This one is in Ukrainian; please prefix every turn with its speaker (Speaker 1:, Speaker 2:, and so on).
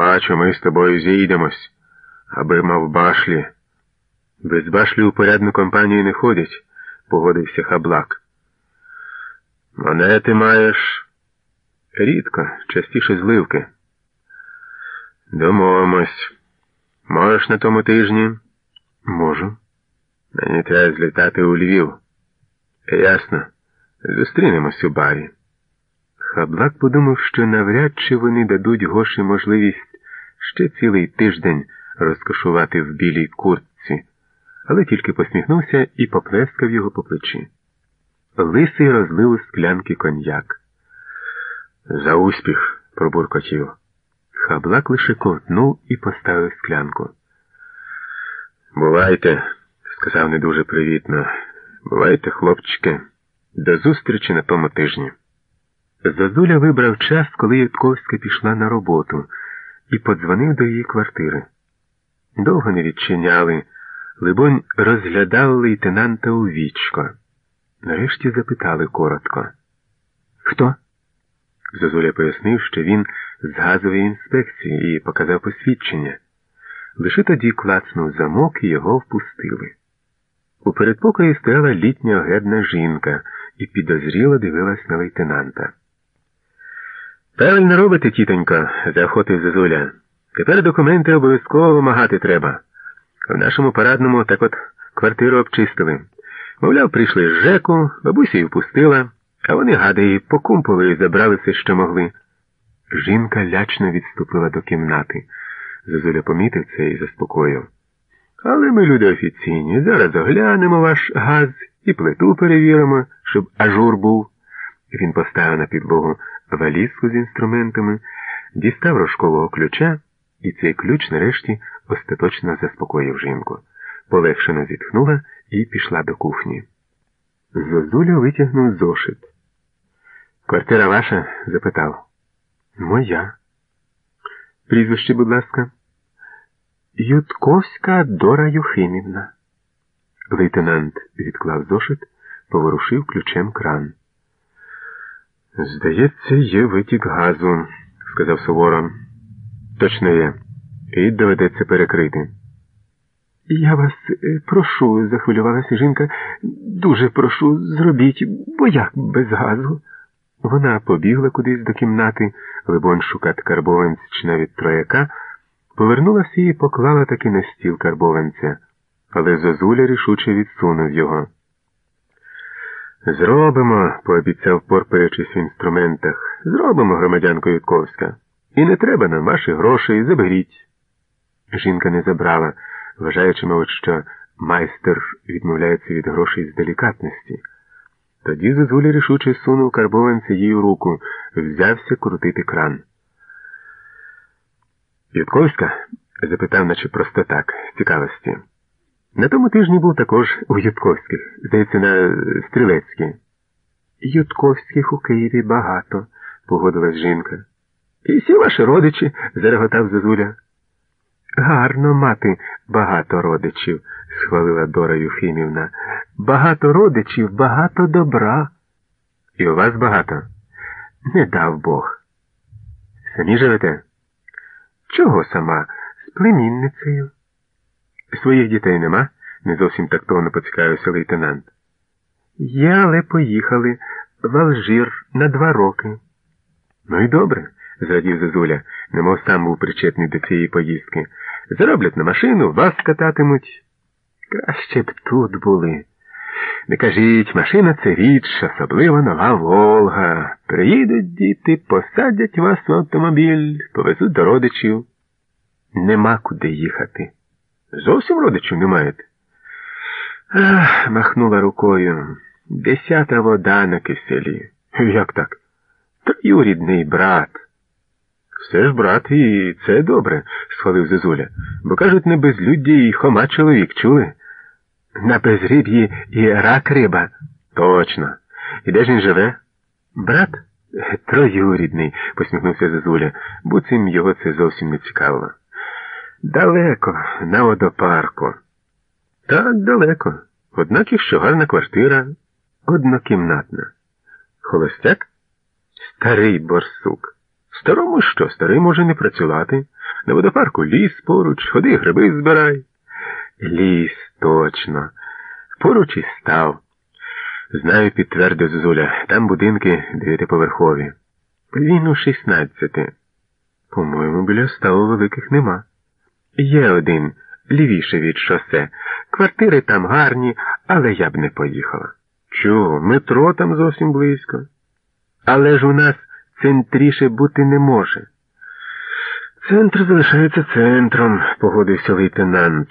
Speaker 1: Побачу, ми з тобою зійдемось, аби мав башлі. Без башлі у порядну компанію не ходять, погодився хаблак. Монети маєш рідко, частіше зливки. Домовимось. Можеш на тому тижні? Можу. Мені треба злітати у Львів. Ясно. Зустрінемось у барі. Хаблак подумав, що навряд чи вони дадуть Гоші можливість ще цілий тиждень розкошувати в білій куртці, але тільки посміхнувся і поплескав його по плечі. Лисий розлив у склянки коньяк. За успіх, пробуркотів. Хаблак лише ковтнув і поставив склянку. Бувайте, сказав не дуже привітно. Бувайте, хлопчики, до зустрічі на тому тижні. Зазуля вибрав час, коли Ютковська пішла на роботу, і подзвонив до її квартири. Довго не відчиняли, либонь, розглядав лейтенанта у вічко. Нарешті запитали коротко. Хто? Зозуля пояснив, що він з газової інспекції і показав посвідчення. Лише тоді клацнув замок і його впустили. У передпокої стояла літня огедна жінка і підозріло дивилась на лейтенанта. Правильно робите, тітонько, заохотив Зозуля. Тепер документи обов'язково вимагати треба. В нашому парадному так от квартиру обчистили. Мовляв, прийшли з Жеку, бабуся її впустила, а вони, гади, її покумпали і забрали все, що могли. Жінка лячно відступила до кімнати. Зозуля помітив це і заспокоїв. Але ми люди офіційні. Зараз оглянемо ваш газ і плиту перевіримо, щоб ажур був. Він поставив на підлогу валізку з інструментами, дістав рожкового ключа, і цей ключ нарешті остаточно заспокоїв жінку. Полегшено зітхнула і пішла до кухні. Зозуля витягнув зошит. Квартира ваша? запитав. Моя. Прізвище, будь ласка. Ютковська Дора Юхимівна. Лейтенант відклав зошит, поворушив ключем кран. Здається, є витік газу, сказав суворо. Точно є. І доведеться перекрити. Я вас е, прошу, захвилювалася жінка, дуже прошу, зробіть, бо як без газу. Вона побігла кудись до кімнати, либонь шукати карбованець чи навіть трояка, повернулася і поклала таки на стіл карбованця, але Зозуля рішуче відсунув його. Зробимо, пообіцяв, порпаючись в інструментах. Зробимо, громадянко Ютковська. І не треба нам ваші гроші, заберіть. Жінка не забрала, вважаючи, мабуть, що майстер відмовляється від грошей з делікатності. Тоді Зозуля рішуче сунув карбованця їй у руку, взявся крутити кран. Ютковська? запитав, наче просто так, з цікавості. На тому тижні був також у Ютковських, здається, на Стрілецькій. Ютковських у Києві багато, погодилась жінка. І всі ваші родичі, зареготав Зозуля. Гарно мати багато родичів, схвалила Дора Юхимівна. Багато родичів, багато добра. І у вас багато? Не дав Бог. Самі живете? Чого сама? З племінницею. Своїх дітей нема? не зовсім тактовно поцікавився лейтенант. Є, але поїхали в Алжир на два роки. Ну і добре, зрадів Зозуля, немов сам був причетний до цієї поїздки. Зароблять на машину, вас кататимуть. Краще б тут були. Не кажіть, машина це річ, особливо нова Волга. Приїдуть діти, посадять вас в автомобіль, повезуть до родичів. Нема куди їхати. Зовсім родичів не маєте? Ах, махнула рукою. Десята вода на киселі. Як так? Троюрідний брат. Все ж, брат, і це добре, схвалив Зозуля. Бо кажуть, не безлюдді і хома чоловік, чули? На безріб'ї і рак риба. Точно. І де ж він живе? Брат? Троюрідний, посміхнувся Зозуля, буцім його це зовсім не цікавило. Далеко, на водопарку. Так, далеко. Однак і що гарна квартира однокімнатна. Холостяк? Старий борсук. Старому що? Старий може не працювати. На водопарку ліс поруч, ходи гриби збирай. Ліс, точно. Поруч і став. Знаю, підтвердив Зозуля, там будинки дев'ятиповерхові. Він у шістнадцяти. По-моєму, біля ставу великих нема. Є один, лівіше від шосе. Квартири там гарні, але я б не поїхала. Чого? Метро там зовсім близько. Але ж у нас центріше бути не може. Центр залишається центром, погодився лейтенант.